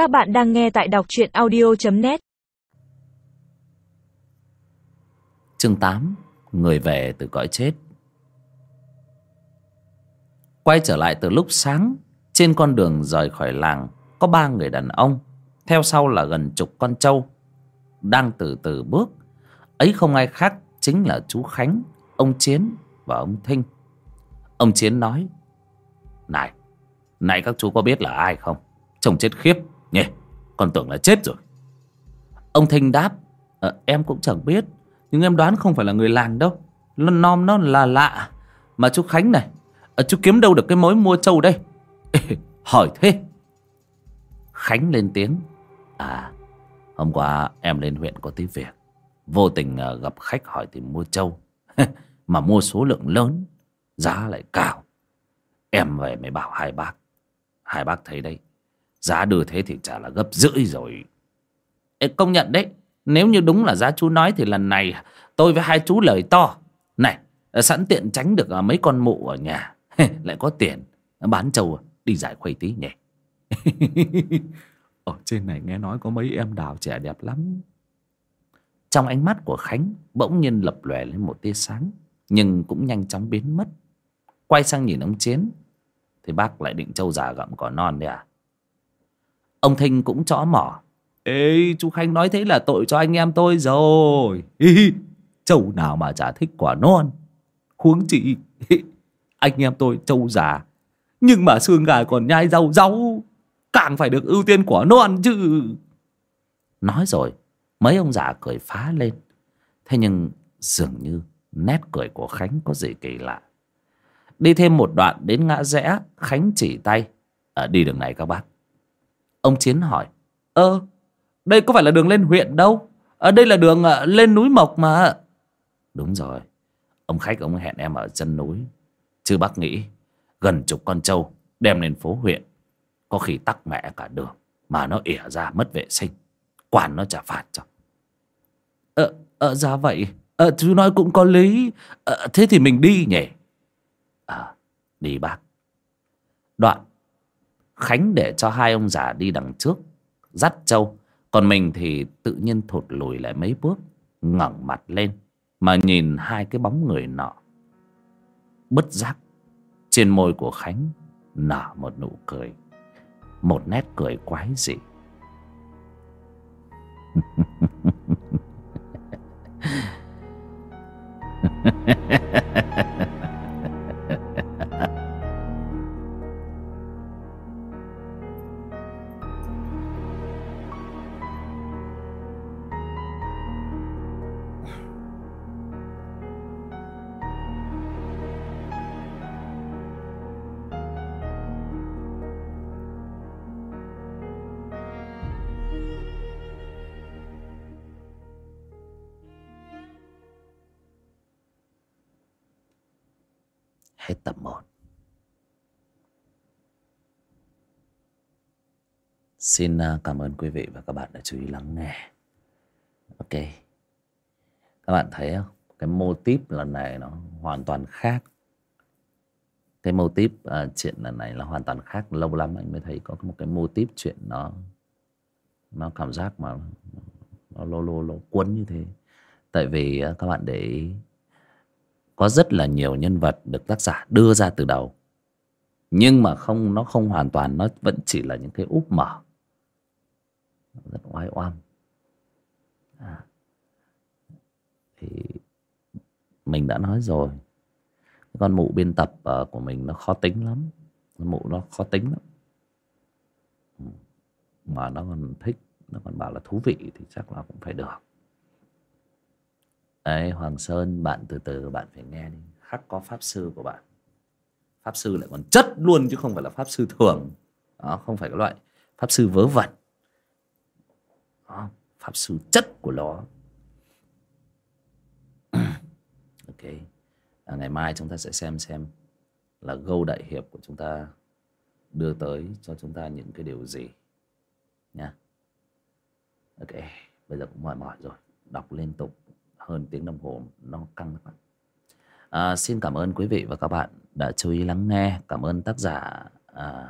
Các bạn đang nghe tại đọc truyện audio.net Chương 8 Người về từ cõi chết. Quay trở lại từ lúc sáng, Trên con đường rời khỏi làng, Có ba người đàn ông, Theo sau là gần chục con trâu, Đang từ từ bước. Ấy không ai khác Chính là chú Khánh, Ông Chiến và ông Thinh. Ông Chiến nói, Này Này các chú có biết là ai không? Trông chết khiếp nhỉ Con tưởng là chết rồi. Ông Thinh đáp à, Em cũng chẳng biết Nhưng em đoán không phải là người làng đâu. Nó nom nó là lạ. Mà chú Khánh này à, Chú kiếm đâu được cái mối mua trâu đây? Ê, Hỏi thế. Khánh lên tiếng À Hôm qua em lên huyện có tí việc Vô tình ờ, gặp khách hỏi tìm mua trâu Mà mua số lượng lớn Giá lại cao. Em về mới bảo hai bác Hai bác thấy đấy Giá đưa thế thì chả là gấp rưỡi rồi. Ê, Công nhận đấy Nếu như đúng là giá chú nói Thì lần này tôi với hai chú lời to. Này sẵn tiện tránh được à, mấy con mụ ở nhà. Lại có tiền. Bán trâu đi giải khuây tí nhỉ. Ở trên này nghe nói có mấy em đào trẻ đẹp lắm. Trong ánh mắt của Khánh Bỗng nhiên lập lòe lên một tia sáng Nhưng cũng nhanh chóng biến mất. Quay sang nhìn ông Chiến Thì bác lại định trâu già gặm cỏ non đấy à Ông Thinh cũng chõ mỏ. Ê chú Khánh nói thế là tội cho anh em tôi rồi. Trâu nào mà chả thích quả non. Huống chị Anh em tôi trâu già. Nhưng mà xương gà còn nhai rau rau Càng phải được ưu tiên quả non chứ. Nói rồi Mấy ông già cười phá lên. Thế nhưng dường như Nét cười của Khánh có gì kỳ lạ. Đi thêm một đoạn đến ngã rẽ Khánh chỉ tay. Ở Đi đường này các bác Ông Chiến hỏi Ơ đây có phải là đường lên huyện đâu? Ở đây là đường à, lên núi Mộc mà. Đúng rồi. Ông khách ông hẹn em ở chân núi. Chứ bác nghĩ Gần chục con trâu đem lên phố huyện Có khi tắc mẹ cả đường Mà nó ỉa ra mất vệ sinh Quản nó trả phạt cho. Ờ, ờ ra vậy. Ờ chú nói cũng có lý. Ờ, Thế thì mình đi nhỉ. À đi bác. Đoạn Khánh để cho hai ông già đi đằng trước, Dắt trâu Còn mình thì tự nhiên thụt lùi lại mấy bước, ngẩng mặt lên Mà nhìn hai cái bóng người nọ. Bất giác, Trên môi của Khánh Nở một nụ cười, Một nét cười quái dị. Hết tập 1 Xin à, cảm ơn quý vị và các bạn đã chú ý lắng nghe. Ok. Các bạn thấy không? Cái mô típ lần này nó hoàn toàn khác. Cái mô típ à, chuyện lần này là hoàn toàn khác Lâu lắm. Anh mới thấy có một cái mô típ chuyện nó Nó cảm giác mà Nó lô lô lô cuốn như thế. Tại vì à, các bạn để ý có rất là nhiều nhân vật được tác giả đưa ra từ đầu. Nhưng mà không nó không hoàn toàn nó vẫn chỉ là những cái úp mở. Rất oai oăm. À. thì mình đã nói rồi. Con mụ biên tập uh, của mình nó khó tính lắm. Con mụ nó khó tính lắm. Ừ. Mà nó còn thích nó còn bảo là thú vị thì chắc là cũng phải được. Đấy, Hoàng Sơn bạn từ từ bạn phải nghe đi. Khắc có pháp sư của bạn. Pháp sư lại còn chất luôn chứ không phải là pháp sư thường. Đó, không phải cái loại pháp sư vớ vẩn. Đó, pháp sư chất của nó. Ok. À, ngày mai chúng ta sẽ xem xem là gâu đại hiệp của chúng ta đưa tới cho chúng ta những cái điều gì nha. Ok bây giờ cũng mỏi mỏi rồi. Đọc liên tục hơn tiếng đồng hồ nó căng lắm. À, xin cảm ơn quý vị và các bạn đã chú ý lắng nghe. Cảm ơn tác giả à,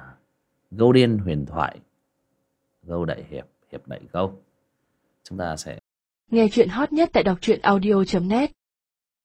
Điên huyền thoại gâu Đại hiệp hiệp đại gâu. Chúng ta sẽ Nghe chuyện hot nhất tại đọc truyện audio.net